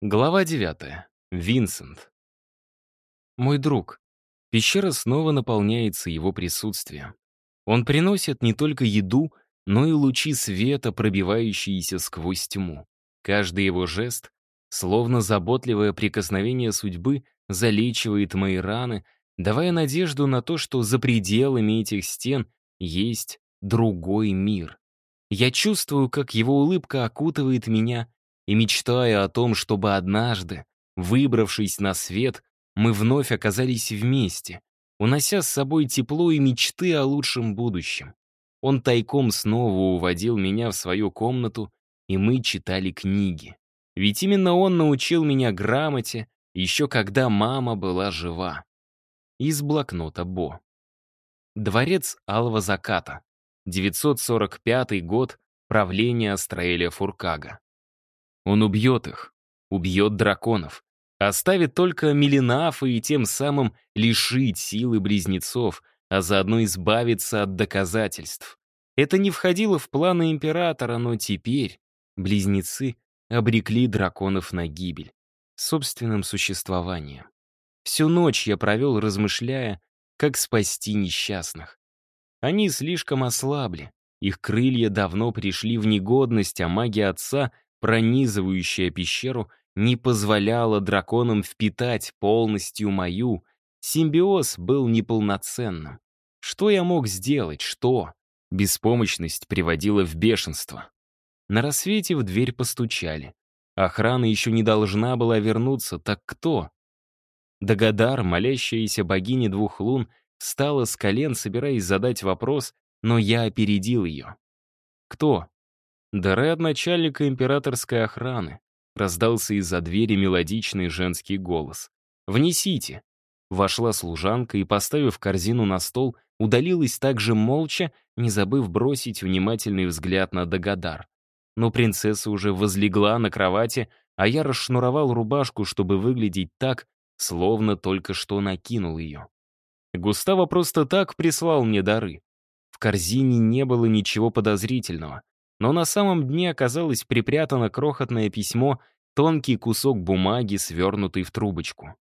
Глава 9. Винсент. Мой друг. Пещера снова наполняется его присутствием. Он приносит не только еду, но и лучи света, пробивающиеся сквозь тьму. Каждый его жест, словно заботливое прикосновение судьбы, залечивает мои раны, давая надежду на то, что за пределами этих стен есть другой мир. Я чувствую, как его улыбка окутывает меня — и мечтая о том, чтобы однажды, выбравшись на свет, мы вновь оказались вместе, унося с собой тепло и мечты о лучшем будущем. Он тайком снова уводил меня в свою комнату, и мы читали книги. Ведь именно он научил меня грамоте, еще когда мама была жива. Из блокнота Бо. Дворец Алого Заката. 945 год правления Астраэля Фуркага. Он убьет их, убьет драконов, оставит только Мелинафа и тем самым лишить силы близнецов, а заодно избавиться от доказательств. Это не входило в планы императора, но теперь близнецы обрекли драконов на гибель, собственным существованием. Всю ночь я провел, размышляя, как спасти несчастных. Они слишком ослабли, их крылья давно пришли в негодность, а магия отца пронизывающая пещеру, не позволяла драконам впитать полностью мою. Симбиоз был неполноценным. Что я мог сделать? Что? Беспомощность приводила в бешенство. На рассвете в дверь постучали. Охрана еще не должна была вернуться, так кто? Дагадар, молящаяся богиня двух лун, встала с колен, собираясь задать вопрос, но я опередил ее. «Кто?» «Дары от начальника императорской охраны», — раздался из-за двери мелодичный женский голос. «Внесите». Вошла служанка и, поставив корзину на стол, удалилась также молча, не забыв бросить внимательный взгляд на Дагадар. Но принцесса уже возлегла на кровати, а я расшнуровал рубашку, чтобы выглядеть так, словно только что накинул ее. Густаво просто так прислал мне дары. В корзине не было ничего подозрительного но на самом дне оказалось припрятано крохотное письмо, тонкий кусок бумаги, свернутый в трубочку.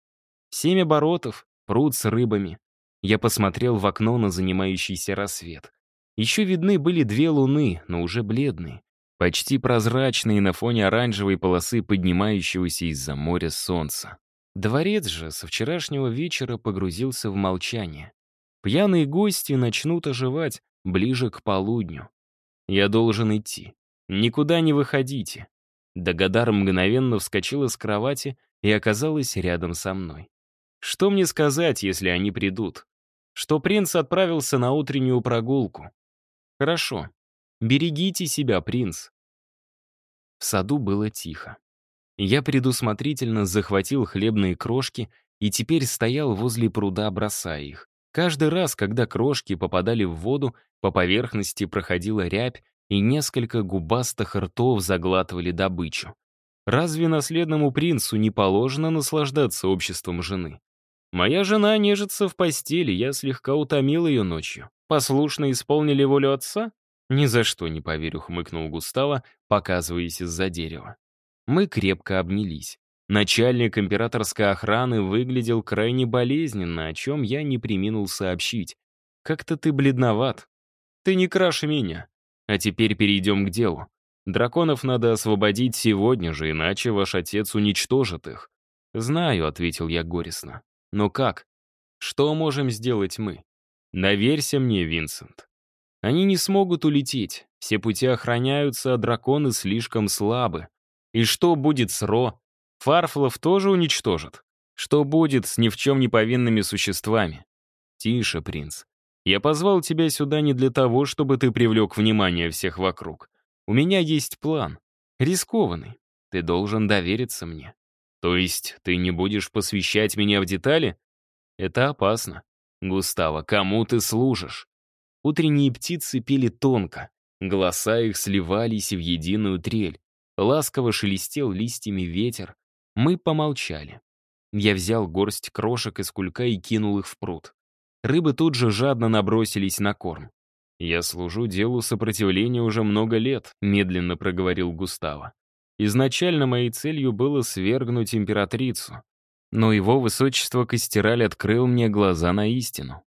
Семь оборотов, пруд с рыбами. Я посмотрел в окно на занимающийся рассвет. Еще видны были две луны, но уже бледные, почти прозрачные на фоне оранжевой полосы поднимающегося из-за моря солнца. Дворец же со вчерашнего вечера погрузился в молчание. Пьяные гости начнут оживать ближе к полудню. Я должен идти. Никуда не выходите. Дагадар мгновенно вскочила с кровати и оказалась рядом со мной. Что мне сказать, если они придут? Что принц отправился на утреннюю прогулку. Хорошо. Берегите себя, принц. В саду было тихо. Я предусмотрительно захватил хлебные крошки и теперь стоял возле пруда, бросая их. Каждый раз, когда крошки попадали в воду, по поверхности проходила рябь, и несколько губастых ртов заглатывали добычу. Разве наследному принцу не положено наслаждаться обществом жены? Моя жена нежится в постели, я слегка утомил ее ночью. Послушно исполнили волю отца? Ни за что не поверю, хмыкнул Густава, показываясь из-за дерева. Мы крепко обнялись. Начальник императорской охраны выглядел крайне болезненно, о чем я не приминул сообщить. «Как-то ты бледноват. Ты не краше меня. А теперь перейдем к делу. Драконов надо освободить сегодня же, иначе ваш отец уничтожит их». «Знаю», — ответил я горестно. «Но как? Что можем сделать мы?» «Доверься мне, Винсент. Они не смогут улететь. Все пути охраняются, а драконы слишком слабы. И что будет с Ро? Фарфлов тоже уничтожат. Что будет с ни в чем не повинными существами? Тише, принц. Я позвал тебя сюда не для того, чтобы ты привлек внимание всех вокруг. У меня есть план. Рискованный. Ты должен довериться мне. То есть ты не будешь посвящать меня в детали? Это опасно. Густаво, кому ты служишь? Утренние птицы пели тонко. Голоса их сливались в единую трель. Ласково шелестел листьями ветер, мы помолчали. Я взял горсть крошек из кулька и кинул их в пруд. Рыбы тут же жадно набросились на корм. «Я служу делу сопротивления уже много лет», — медленно проговорил Густаво. «Изначально моей целью было свергнуть императрицу. Но его высочество Костераль открыл мне глаза на истину.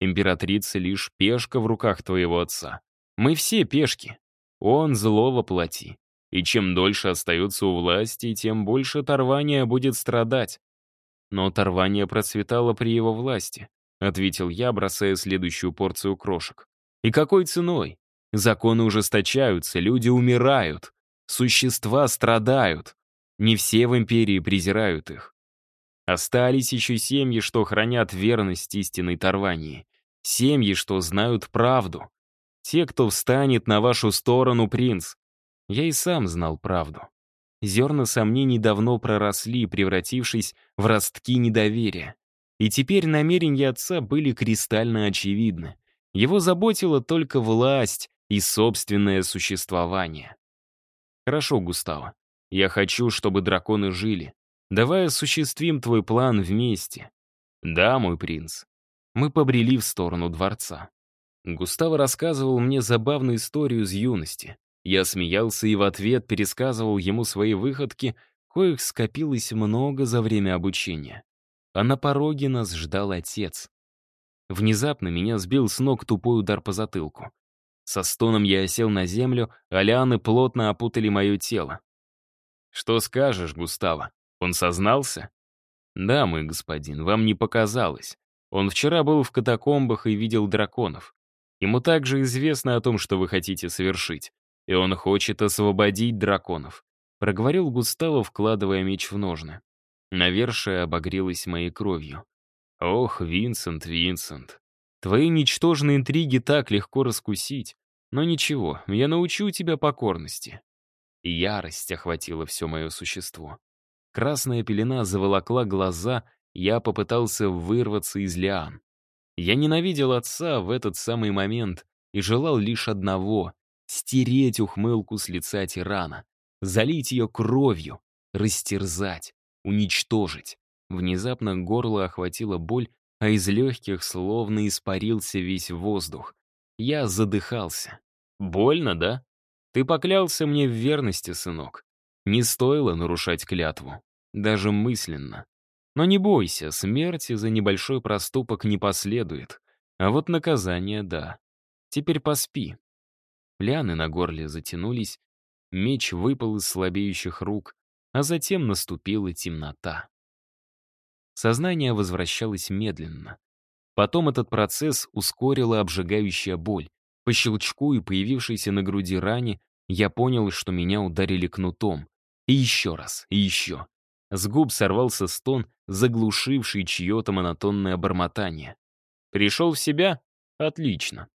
Императрица — лишь пешка в руках твоего отца. Мы все пешки. Он зло воплоти и чем дольше остаются у власти, тем больше Тарвания будет страдать. Но Тарвания процветала при его власти, ответил я, бросая следующую порцию крошек. И какой ценой? Законы ужесточаются, люди умирают, существа страдают. Не все в империи презирают их. Остались еще семьи, что хранят верность истинной Тарвании. Семьи, что знают правду. Те, кто встанет на вашу сторону, принц, я и сам знал правду. Зерна сомнений давно проросли, превратившись в ростки недоверия. И теперь намерения отца были кристально очевидны. Его заботила только власть и собственное существование. «Хорошо, Густаво. Я хочу, чтобы драконы жили. Давай осуществим твой план вместе». «Да, мой принц». Мы побрели в сторону дворца. Густаво рассказывал мне забавную историю из юности. Я смеялся и в ответ пересказывал ему свои выходки, коих скопилось много за время обучения. А на пороге нас ждал отец. Внезапно меня сбил с ног тупой удар по затылку. Со стоном я осел на землю, а лианы плотно опутали мое тело. «Что скажешь, Густава? Он сознался?» «Да, мой господин, вам не показалось. Он вчера был в катакомбах и видел драконов. Ему также известно о том, что вы хотите совершить. И он хочет освободить драконов», — проговорил Густаво, вкладывая меч в ножны. Навершие обогрелось моей кровью. «Ох, Винсент, Винсент, твои ничтожные интриги так легко раскусить. Но ничего, я научу тебя покорности». Ярость охватила все мое существо. Красная пелена заволокла глаза, я попытался вырваться из лиан. Я ненавидел отца в этот самый момент и желал лишь одного стереть ухмылку с лица тирана, залить ее кровью, растерзать, уничтожить. Внезапно горло охватило боль, а из легких словно испарился весь воздух. Я задыхался. «Больно, да? Ты поклялся мне в верности, сынок. Не стоило нарушать клятву, даже мысленно. Но не бойся, смерти за небольшой проступок не последует. А вот наказание — да. Теперь поспи, Ляны на горле затянулись, меч выпал из слабеющих рук, а затем наступила темнота. Сознание возвращалось медленно. Потом этот процесс ускорила обжигающая боль. По щелчку и появившейся на груди ране я понял, что меня ударили кнутом. И еще раз, и еще. С губ сорвался стон, заглушивший чье-то монотонное бормотание. «Пришел в себя? Отлично.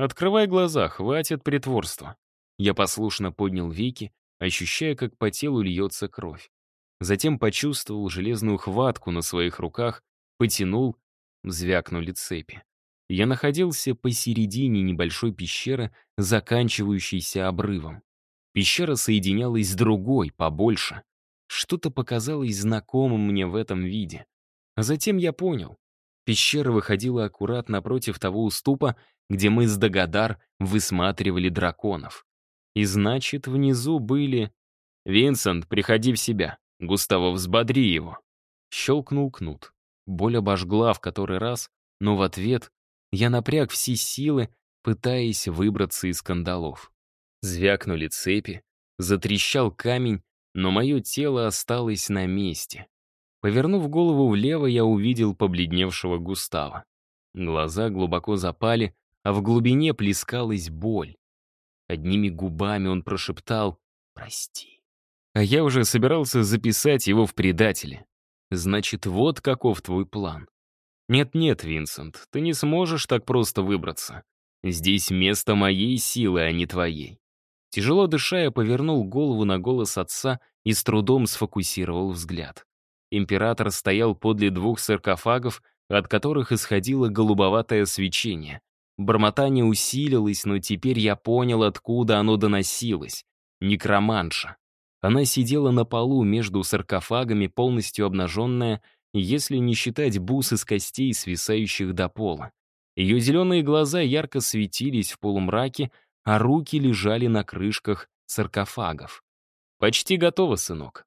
«Открывай глаза, хватит притворства». Я послушно поднял веки, ощущая, как по телу льется кровь. Затем почувствовал железную хватку на своих руках, потянул, звякнули цепи. Я находился посередине небольшой пещеры, заканчивающейся обрывом. Пещера соединялась с другой, побольше. Что-то показалось знакомым мне в этом виде. А затем я понял, Пещера выходила аккурат напротив того уступа, где мы с Дагодар высматривали драконов. И значит, внизу были... «Винсент, приходи в себя. Густаво, взбодри его». Щелкнул кнут. Боль обожгла в который раз, но в ответ я напряг все силы, пытаясь выбраться из кандалов. Звякнули цепи, затрещал камень, но мое тело осталось на месте. Повернув голову влево, я увидел побледневшего Густава. Глаза глубоко запали, а в глубине плескалась боль. Одними губами он прошептал «Прости». А я уже собирался записать его в предатели. Значит, вот каков твой план. Нет-нет, Винсент, ты не сможешь так просто выбраться. Здесь место моей силы, а не твоей. Тяжело дыша, я повернул голову на голос отца и с трудом сфокусировал взгляд император стоял подле двух саркофагов, от которых исходило голубоватое свечение. Бормотание усилилось, но теперь я понял, откуда оно доносилось. Некроманша. Она сидела на полу между саркофагами, полностью обнаженная, если не считать бус из костей, свисающих до пола. Ее зеленые глаза ярко светились в полумраке, а руки лежали на крышках саркофагов. «Почти готово, сынок.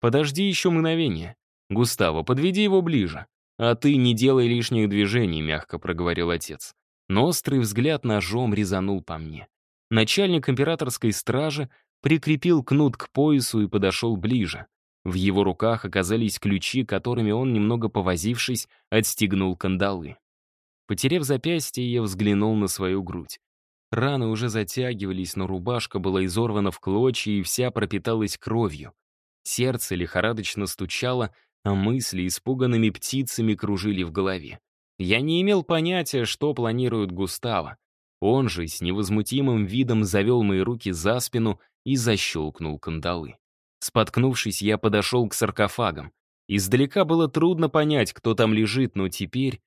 Подожди еще мгновение. «Густаво, подведи его ближе». «А ты не делай лишних движений», — мягко проговорил отец. Но острый взгляд ножом резанул по мне. Начальник императорской стражи прикрепил кнут к поясу и подошел ближе. В его руках оказались ключи, которыми он, немного повозившись, отстегнул кандалы. Потерев запястье, я взглянул на свою грудь. Раны уже затягивались, но рубашка была изорвана в клочья и вся пропиталась кровью. Сердце лихорадочно стучало, а мысли испуганными птицами кружили в голове. Я не имел понятия, что планирует Густаво. Он же с невозмутимым видом завел мои руки за спину и защелкнул кандалы. Споткнувшись, я подошел к саркофагам. Издалека было трудно понять, кто там лежит, но теперь...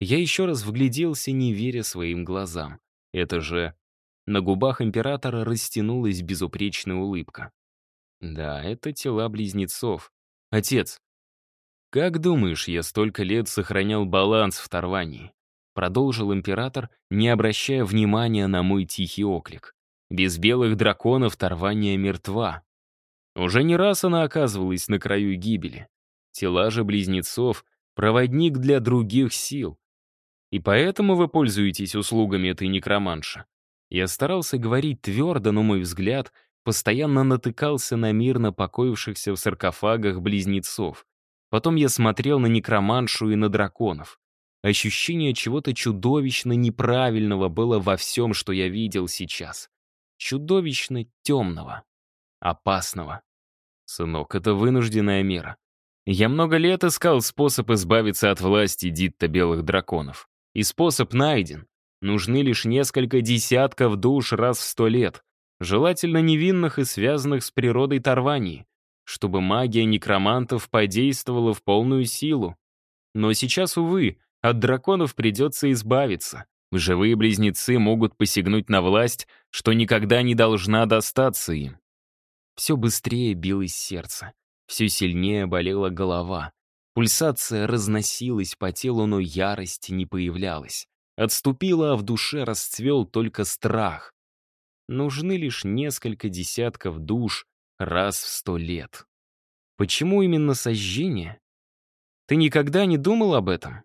Я еще раз вгляделся, не веря своим глазам. Это же... На губах императора растянулась безупречная улыбка. Да, это тела близнецов. Отец, «Как думаешь, я столько лет сохранял баланс в Тарвании?» Продолжил император, не обращая внимания на мой тихий оклик. «Без белых драконов Тарвания мертва». Уже не раз она оказывалась на краю гибели. Тела же близнецов — проводник для других сил. И поэтому вы пользуетесь услугами этой некроманши. Я старался говорить твердо, но мой взгляд постоянно натыкался на мирно покоившихся в саркофагах близнецов. Потом я смотрел на некроманшу и на драконов. Ощущение чего-то чудовищно неправильного было во всем, что я видел сейчас. Чудовищно темного. Опасного. Сынок, это вынужденная мера. Я много лет искал способ избавиться от власти Дитта Белых Драконов. И способ найден. Нужны лишь несколько десятков душ раз в сто лет. Желательно невинных и связанных с природой Тарвании чтобы магия некромантов подействовала в полную силу. Но сейчас, увы, от драконов придется избавиться. Живые близнецы могут посягнуть на власть, что никогда не должна достаться им. Все быстрее билось сердце, все сильнее болела голова. Пульсация разносилась по телу, но ярости не появлялась. Отступила, а в душе расцвел только страх. Нужны лишь несколько десятков душ, раз в сто лет. Почему именно сожжение? Ты никогда не думал об этом?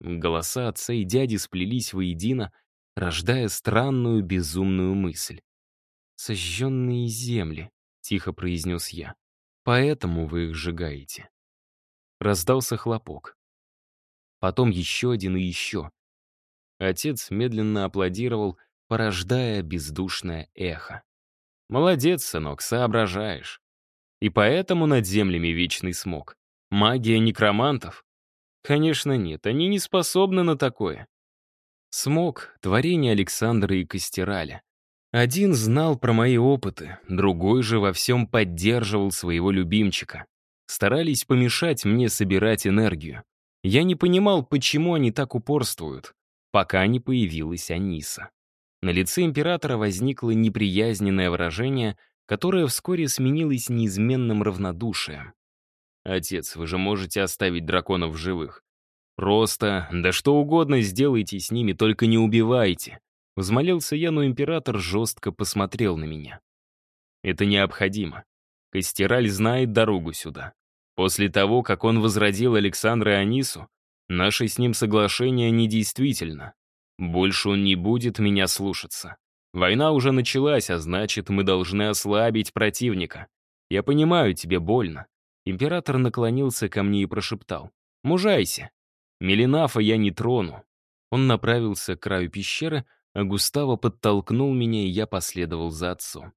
Голоса отца и дяди сплелись воедино, рождая странную безумную мысль. «Сожженные земли», — тихо произнес я. «Поэтому вы их сжигаете». Раздался хлопок. Потом еще один и еще. Отец медленно аплодировал, порождая бездушное эхо. Молодец, сынок, соображаешь. И поэтому над землями вечный смог. Магия некромантов? Конечно, нет, они не способны на такое. Смог — творение Александра и Костераля. Один знал про мои опыты, другой же во всем поддерживал своего любимчика. Старались помешать мне собирать энергию. Я не понимал, почему они так упорствуют, пока не появилась Аниса. На лице императора возникло неприязненное выражение, которое вскоре сменилось неизменным равнодушием. «Отец, вы же можете оставить драконов живых. Просто, да что угодно сделайте с ними, только не убивайте», Взмолился я, но император жестко посмотрел на меня. «Это необходимо. Костераль знает дорогу сюда. После того, как он возродил Александра и Анису, наше с ним соглашение недействительно. Больше он не будет меня слушаться. Война уже началась, а значит, мы должны ослабить противника. Я понимаю, тебе больно. Император наклонился ко мне и прошептал. «Мужайся. Мелинафа я не трону». Он направился к краю пещеры, а Густаво подтолкнул меня, и я последовал за отцом.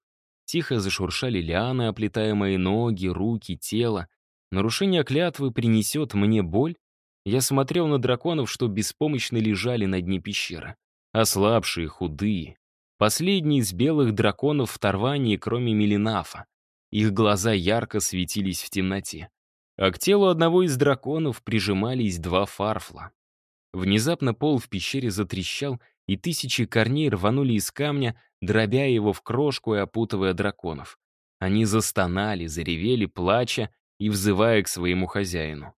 Тихо зашуршали лианы, оплетая мои ноги, руки, тело. Нарушение клятвы принесет мне боль, я смотрел на драконов, что беспомощно лежали на дне пещеры. Ослабшие, худые. Последний из белых драконов в Тарвании, кроме Мелинафа. Их глаза ярко светились в темноте. А к телу одного из драконов прижимались два фарфла. Внезапно пол в пещере затрещал, и тысячи корней рванули из камня, дробя его в крошку и опутывая драконов. Они застонали, заревели, плача и взывая к своему хозяину.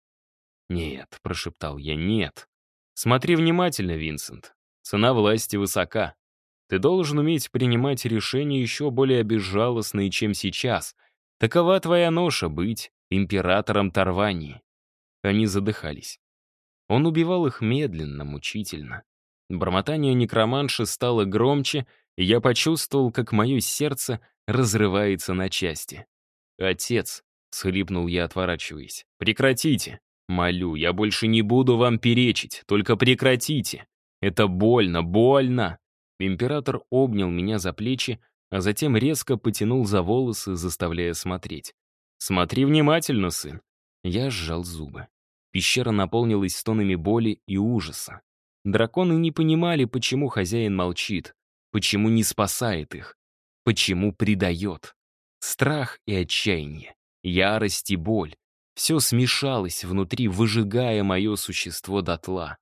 «Нет», — прошептал я, — «нет». «Смотри внимательно, Винсент. Цена власти высока. Ты должен уметь принимать решения еще более безжалостные, чем сейчас. Такова твоя ноша — быть императором Тарвании». Они задыхались. Он убивал их медленно, мучительно. Бормотание некроманши стало громче, и я почувствовал, как мое сердце разрывается на части. «Отец», — схлипнул я, отворачиваясь, — «прекратите». Молю, я больше не буду вам перечить, только прекратите. Это больно, больно. Император обнял меня за плечи, а затем резко потянул за волосы, заставляя смотреть. «Смотри внимательно, сын». Я сжал зубы. Пещера наполнилась стонами боли и ужаса. Драконы не понимали, почему хозяин молчит, почему не спасает их, почему предает. Страх и отчаяние, ярость и боль. Все смешалось внутри, выжигая мое существо дотла.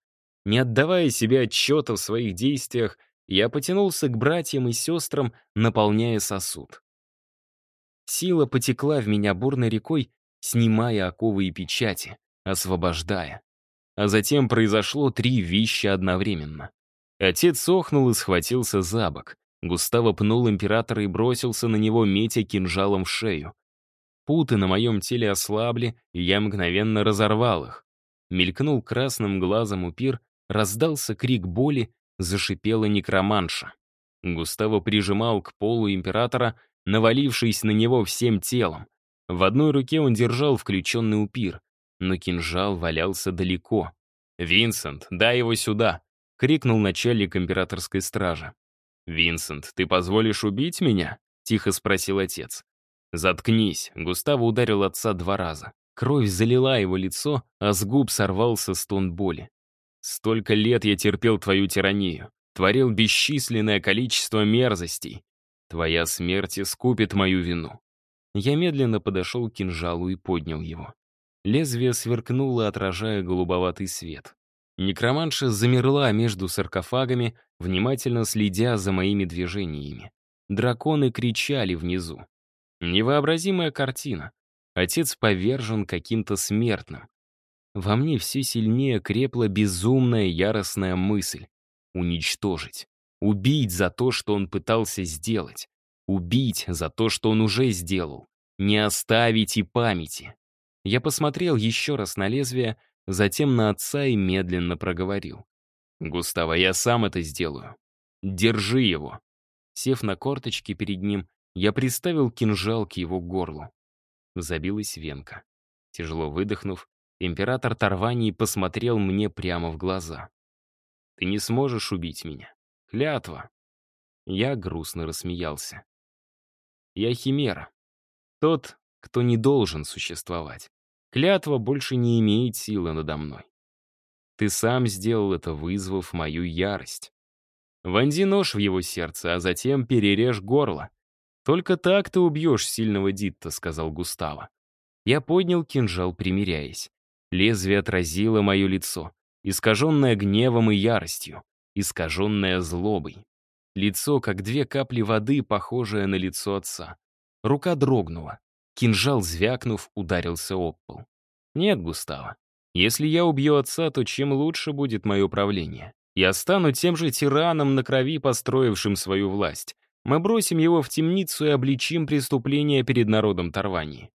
Не отдавая себе отчета в своих действиях, я потянулся к братьям и сестрам, наполняя сосуд. Сила потекла в меня бурной рекой, снимая оковы и печати, освобождая. А затем произошло три вещи одновременно. Отец охнул и схватился за бок. Густаво пнул императора и бросился на него, метя кинжалом в шею. Путы на моем теле ослабли, и я мгновенно разорвал их. Мелькнул красным глазом упир, раздался крик боли, зашипела некроманша. Густаво прижимал к полу императора, навалившись на него всем телом. В одной руке он держал включенный упир, но кинжал валялся далеко. «Винсент, дай его сюда!» — крикнул начальник императорской стражи. «Винсент, ты позволишь убить меня?» — тихо спросил отец. «Заткнись!» — Густаво ударил отца два раза. Кровь залила его лицо, а с губ сорвался стон боли. «Столько лет я терпел твою тиранию, творил бесчисленное количество мерзостей. Твоя смерть искупит мою вину». Я медленно подошел к кинжалу и поднял его. Лезвие сверкнуло, отражая голубоватый свет. Некроманша замерла между саркофагами, внимательно следя за моими движениями. Драконы кричали внизу. Невообразимая картина. Отец повержен каким-то смертным. Во мне все сильнее крепла безумная яростная мысль. Уничтожить. Убить за то, что он пытался сделать. Убить за то, что он уже сделал. Не оставить и памяти. Я посмотрел еще раз на лезвие, затем на отца и медленно проговорил. «Густаво, я сам это сделаю. Держи его». Сев на корточки перед ним, я приставил кинжал к его горлу. Забилась венка. Тяжело выдохнув, император Тарвании посмотрел мне прямо в глаза. «Ты не сможешь убить меня. Клятва!» Я грустно рассмеялся. «Я химера. Тот, кто не должен существовать. Клятва больше не имеет силы надо мной. Ты сам сделал это, вызвав мою ярость. Вонди нож в его сердце, а затем перережь горло. «Только так ты убьешь сильного Дитта», — сказал Густава. Я поднял кинжал, примиряясь. Лезвие отразило мое лицо, искаженное гневом и яростью, искаженное злобой. Лицо, как две капли воды, похожее на лицо отца. Рука дрогнула. Кинжал, звякнув, ударился об пол. «Нет, Густава. если я убью отца, то чем лучше будет мое правление? Я стану тем же тираном на крови, построившим свою власть. Мы бросим его в темницу и обличим преступление перед народом Тарвани.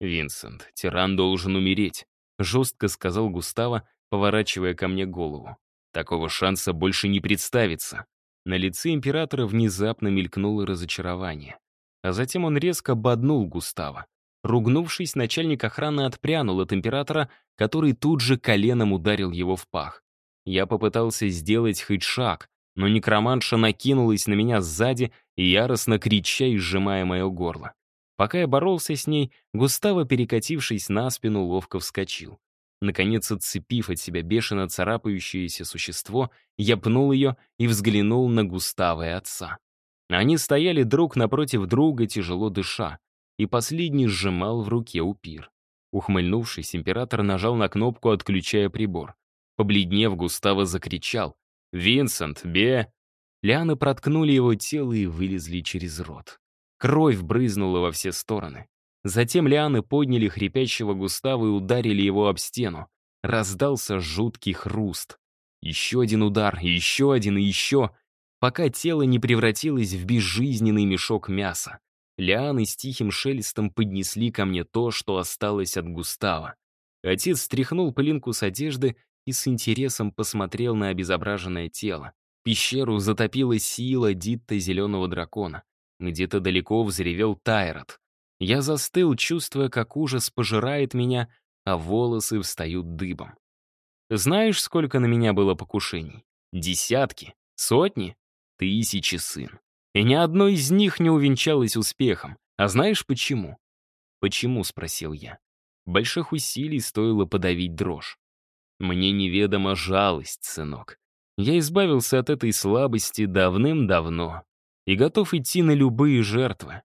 «Винсент, тиран должен умереть», — жестко сказал Густаво, поворачивая ко мне голову. «Такого шанса больше не представится». На лице императора внезапно мелькнуло разочарование. А затем он резко боднул Густава. Ругнувшись, начальник охраны отпрянул от императора, который тут же коленом ударил его в пах. Я попытался сделать хоть шаг, но некроманша накинулась на меня сзади яростно крича и сжимая мое горло. Пока я боролся с ней, Густаво, перекатившись на спину, ловко вскочил. Наконец, отцепив от себя бешено царапающееся существо, я пнул ее и взглянул на Густава и отца. Они стояли друг напротив друга, тяжело дыша, и последний сжимал в руке упир. Ухмыльнувшись, император нажал на кнопку, отключая прибор. Побледнев, Густаво закричал. «Винсент, Бе!» Лианы проткнули его тело и вылезли через рот. Кровь брызнула во все стороны. Затем лианы подняли хрипящего Густава и ударили его об стену. Раздался жуткий хруст. Еще один удар, еще один и еще, пока тело не превратилось в безжизненный мешок мяса. Лианы с тихим шелестом поднесли ко мне то, что осталось от Густава. Отец стряхнул пылинку с одежды и с интересом посмотрел на обезображенное тело. Пещеру затопила сила Дитта Зеленого Дракона. Где-то далеко взревел Тайрот. Я застыл, чувствуя, как ужас пожирает меня, а волосы встают дыбом. Знаешь, сколько на меня было покушений? Десятки, сотни, тысячи, сын. И ни одно из них не увенчалось успехом. А знаешь почему? «Почему?» — спросил я. Больших усилий стоило подавить дрожь. «Мне неведома жалость, сынок. Я избавился от этой слабости давным-давно и готов идти на любые жертвы.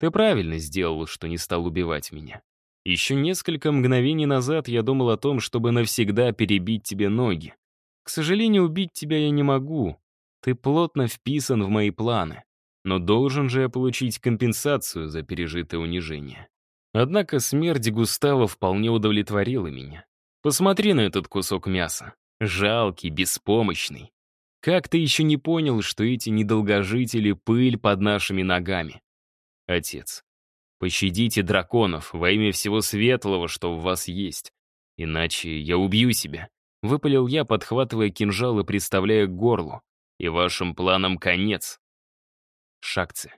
Ты правильно сделал, что не стал убивать меня. Еще несколько мгновений назад я думал о том, чтобы навсегда перебить тебе ноги. К сожалению, убить тебя я не могу. Ты плотно вписан в мои планы. Но должен же я получить компенсацию за пережитое унижение. Однако смерть Густава вполне удовлетворила меня. Посмотри на этот кусок мяса. Жалкий, беспомощный. Как ты еще не понял, что эти недолгожители — пыль под нашими ногами? Отец, пощадите драконов во имя всего светлого, что в вас есть. Иначе я убью себя. Выпалил я, подхватывая кинжал и приставляя к горлу. И вашим планам конец. Шакцы.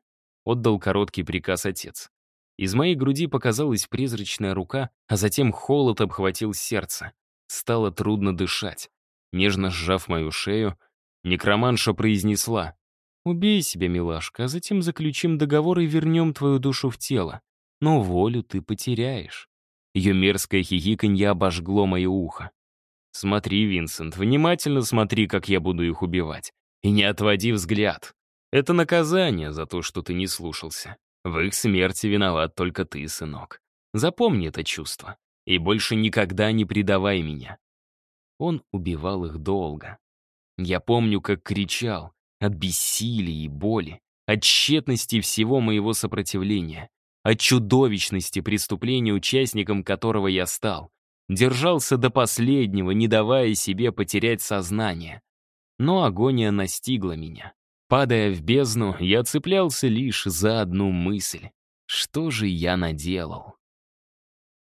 Отдал короткий приказ отец. Из моей груди показалась призрачная рука, а затем холод обхватил сердце. Стало трудно дышать. Нежно сжав мою шею, некроманша произнесла. «Убей себя, милашка, а затем заключим договор и вернем твою душу в тело. Но волю ты потеряешь». Ее мерзкое хихиканье обожгло мое ухо. «Смотри, Винсент, внимательно смотри, как я буду их убивать. И не отводи взгляд. Это наказание за то, что ты не слушался. В их смерти виноват только ты, сынок. Запомни это чувство. И больше никогда не предавай меня. Он убивал их долго. Я помню, как кричал от бессилия и боли, от тщетности всего моего сопротивления, от чудовищности преступления, участником которого я стал. Держался до последнего, не давая себе потерять сознание. Но агония настигла меня. Падая в бездну, я цеплялся лишь за одну мысль. Что же я наделал?